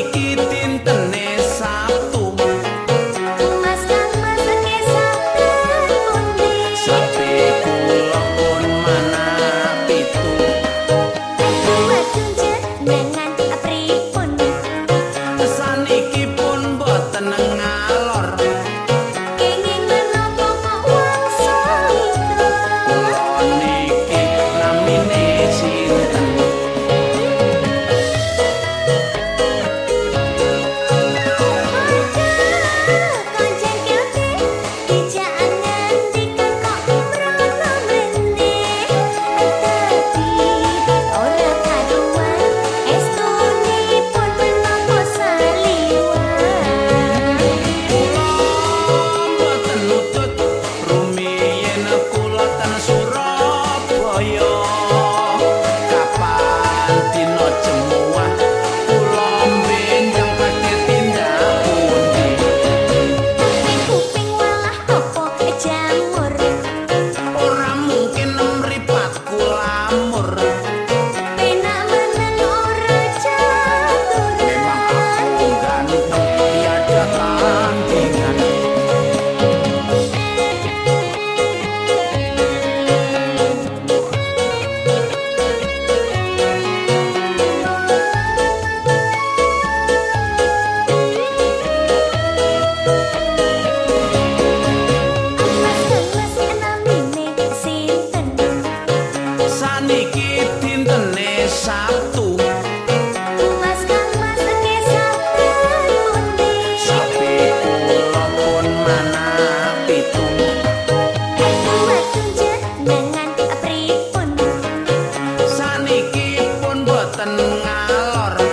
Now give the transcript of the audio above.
iki tinta boten ngalor.